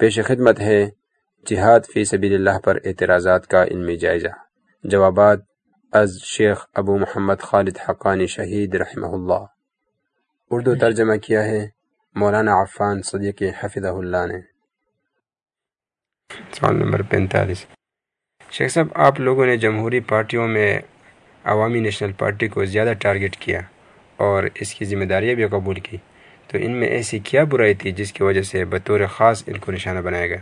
پیش خدمت ہے جہاد فی سبیل اللہ پر اعتراضات کا علمی جائزہ۔ جوابات از شیخ ابو محمد خالد حقانی شہید رحمہ اللہ۔ اردو ترجمہ کیا ہے مولانا عفان صدیق حفظہ اللہ نے۔ سوال نمبر پینتالیس۔ شیخ صاحب، آپ لوگوں نے جمہوری پارٹیوں میں عوامی نیشنل پارٹی کو زیادہ ٹارگٹ کیا اور اس کی ذمہ داریاں بھی قبول کی۔ تو ان میں ایسی کیا برائی تھی جس کی وجہ سے بطور خاص ان کو نشانہ بنایا گیا؟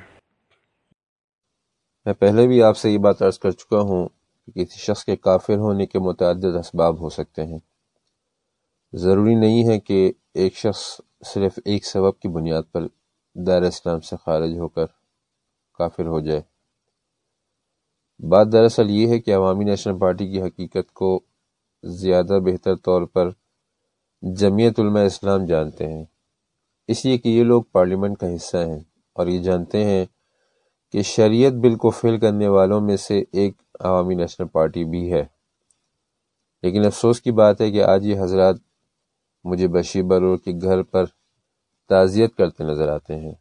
میں پہلے بھی آپ سے یہ بات عرض کر چکا ہوں کہ کسی شخص کے کافر ہونے کے متعدد اسباب ہو سکتے ہیں۔ ضروری نہیں ہے کہ ایک شخص صرف ایک سبب کی بنیاد پر دار اسلام سے خارج ہو کر کافر ہو جائے۔ بات دراصل یہ ہے کہ عوامی نیشنل پارٹی کی حقیقت کو زیادہ بہتر طور پر جمعیت علماء اسلام جانتے ہیں۔ اس لیے کہ یہ لوگ پارلیمنٹ کا حصہ ہیں اور یہ جانتے ہیں کہ شریعت بل کو فیل کرنے والوں میں سے ایک عوامی نیشنل پارٹی بھی ہے۔ لیکن افسوس کی بات ہے کہ آج یہ حضرات مجھے بشیر برور کے گھر پر تعزیت کرتے نظر آتے ہیں۔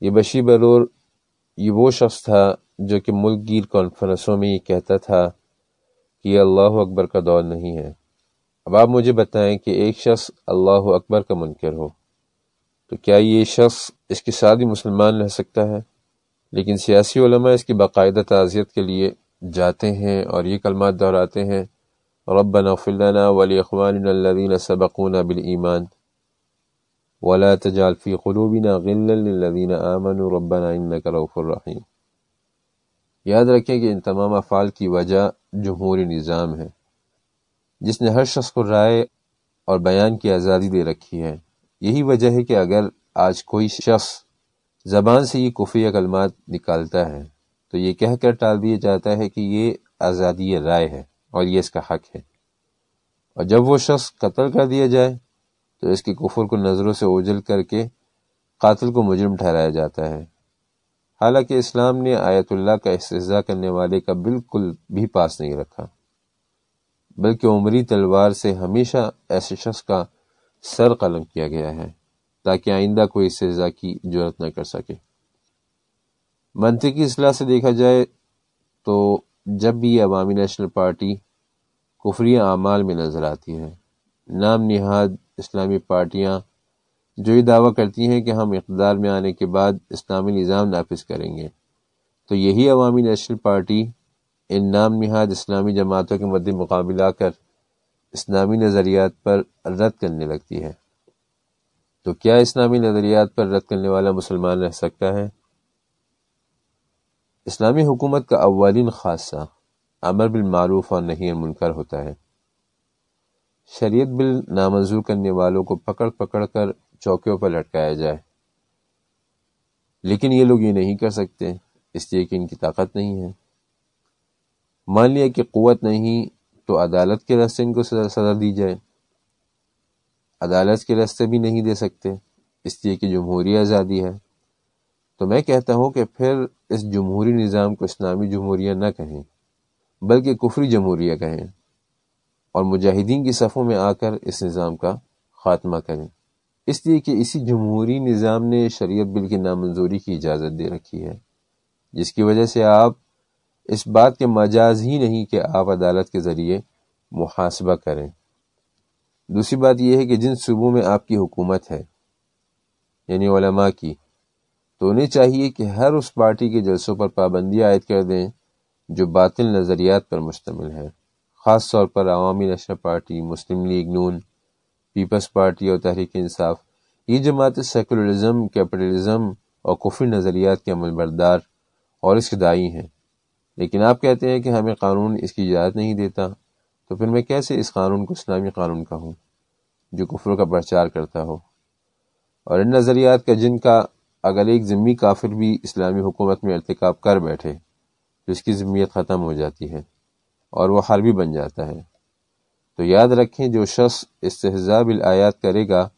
یہ بشیر برور، یہ وہ شخص تھا جو کہ ملک گیر کانفرنسوں میں یہ کہتا تھا کہ یہ اللہ اکبر کا دور نہیں ہے۔ اب آپ مجھے بتائیں کہ ایک شخص اللہ اکبر کا منکر ہو، تو کیا یہ شخص اس کے ساتھ ہی مسلمان رہ سکتا ہے؟ لیکن سیاسی علماء اس کی باقاعدہ تعزیت کے لیے جاتے ہیں اور یہ کلمات دہراتے ہیں، ربنا اغفر لنا ولاخواننا الذين سبقونا بالایمان ولا تجعل في قلوبنا غلا آمنوا، ربنا انك رؤوف یاد رکھیں کہ ان تمام افعال کی وجہ جمہوری نظام ہے۔ جس نے ہر شخص کو رائے اور بیان کی آزادی دے رکھی ہے۔ یہی وجہ ہے کہ اگر آج کوئی شخص زبان سے یہ کفی کلمات نکالتا ہے، تو یہ کہہ کر ٹال دیا جاتا ہے کہ یہ آزادی رائے ہے اور یہ اس کا حق ہے۔ اور جب وہ شخص قتل کر دیا جائے، تو اس کے کفر کو نظروں سے اوجل کر کے قاتل کو مجرم ٹھہرایا جاتا ہے۔ حالانکہ اسلام نے آیت اللہ کا استضاء کرنے والے کا بالکل بھی پاس نہیں رکھا۔ بلکہ عمری تلوار سے ہمیشہ ایسے شخص کا سر قلم کیا گیا ہے تاکہ آئندہ کوئی سزا کی ضرورت نہ کر سکے۔ منطقی اصلاح سے دیکھا جائے تو جب بھی عوامی نیشنل پارٹی کفری اعمال میں نظر آتی ہے، نام نہاد اسلامی پارٹیاں جو یہ دعویٰ کرتی ہیں کہ ہم اقتدار میں آنے کے بعد اسلامی نظام نافذ کریں گے۔ تو یہی عوامی نیشنل پارٹی ان نام نہاد اسلامی جماعتوں کے مد مقابلہ کر اسلامی نظریات پر رد کرنے لگتی ہے۔ تو کیا اسلامی نظریات پر رد کرنے والا مسلمان رہ سکتا ہے؟ اسلامی حکومت کا اولین خاصہ امر بالمعروف اور نہیں منکر ہوتا ہے۔ شریعت بل نامنظور کرنے والوں کو پکڑ پکڑ کر چوکیوں پر لٹکایا جائے۔ لیکن یہ لوگ یہ نہیں کر سکتے، اس لیے کہ ان کی طاقت نہیں ہے۔ مان لیا کہ قوت نہیں، تو عدالت کے راستے ان کو سزا دی جائے۔ عدالت کے راستے بھی نہیں دے سکتے، اس لیے کہ جمہوری آزادی ہے۔ تو میں کہتا ہوں کہ پھر اس جمہوری نظام کو اسلامی جمہوریہ نہ کہیں، بلکہ کفری جمہوریہ کہیں اور مجاہدین کی صفوں میں آ کر اس نظام کا خاتمہ کریں۔ اس لیے کہ اسی جمہوری نظام نے شریعت بل کی نامنظوری کی اجازت دے رکھی ہے، جس کی وجہ سے آپ اس بات کے مجاز ہی نہیں کہ آپ عدالت کے ذریعے محاسبہ کریں۔ دوسری بات یہ ہے کہ جن صوبوں میں آپ کی حکومت ہے یعنی علماء کی، تو انہیں چاہیے کہ ہر اس پارٹی کے جلسوں پر پابندی عائد کر دیں جو باطل نظریات پر مشتمل ہے خاص طور پر Awami National Party, Muslim League نون، پیپلز پارٹی اور تحریک انصاف۔ یہ جماعت سیکولرزم، کیپٹلزم اور کفری نظریات کے عمل بردار اور اس کے دائی ہیں۔ لیکن آپ کہتے ہیں کہ ہمیں قانون اس کی اجازت نہیں دیتا، تو پھر میں کیسے اس قانون کو اسلامی قانون کہوں جو کفر کا پرچار کرتا ہو؟ اور ان نظریات کا جن کا اگر ایک ضمنی کافر بھی اسلامی حکومت میں ارتکاب کر بیٹھے، تو اس کی ضمیت ختم ہو جاتی ہے اور وہ حربی بن جاتا ہے۔ تو یاد رکھیں، جو شخص استحضاب الآیات کرے گا،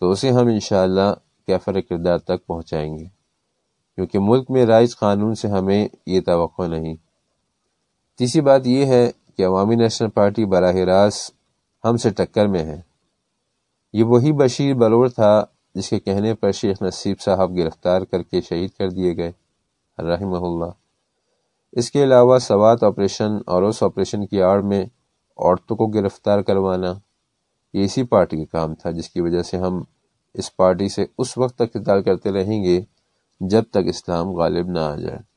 تو اسے ہم انشاءاللہ کیفر کردار تک پہنچائیں گے۔ کیونکہ ملک میں رائج قانون سے ہمیں یہ توقع نہیں۔ تیسری بات یہ ہے کہ عوامی نیشنل پارٹی براہ راست ہم سے ٹکر میں ہے۔ یہ وہی بشیر بلور تھا جس کے کہنے پر شیخ نصیب صاحب گرفتار کر کے شہید کر دیے گئے۔ رحمہ اللہ۔ اس کے علاوہ سوات آپریشن اور اس آپریشن کی آڑ میں عورتوں کو گرفتار کروانا یہ اسی پارٹی کا کام تھا جس کی وجہ سے ہم اس پارٹی سے اس وقت تک قتال کرتے رہیں گے جب تک اسلام غالب نہ آ جائے۔